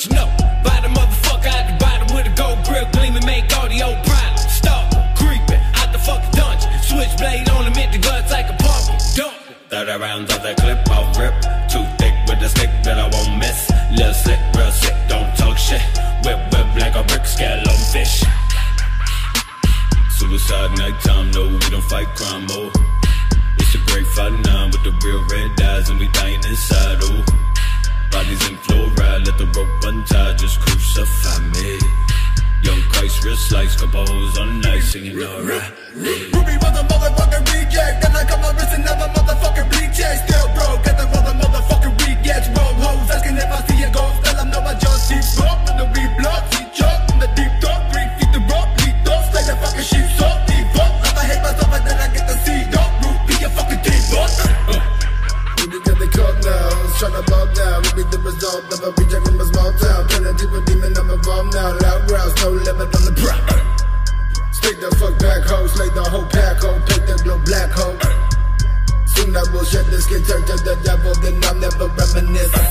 what you know. Buy the motherfucker out the bottom with a gold grill gleaming, make all the old problems. Stop creeping out the fucking dungeon. Switchblade on him, hit the guts like a pumpkin. Dump. Thirty rounds of that clip, I'll rip. Too thick with the stick that I won't miss. Little sick, real sick, don't talk shit. Whip, whip like a brick, scale on fish. Suicide nighttime, no, we don't fight crime, oh. It's a great fight nine with the real red the rope untie, just crucify me. Young Christ, real slice, compose on night, singing alright. Ruby was a motherfucking reject. Then I cut my wrist and never now, tryna ball down. Ruby the result of a reject from a small town. To a demon, I'm involved now. Loud growls, no limit on the prop. Stick the fuck back hoe, slay the whole pack hoe, take the glow black hoe. Soon I will shed the skin, turn to the devil, then I'll never reminisce.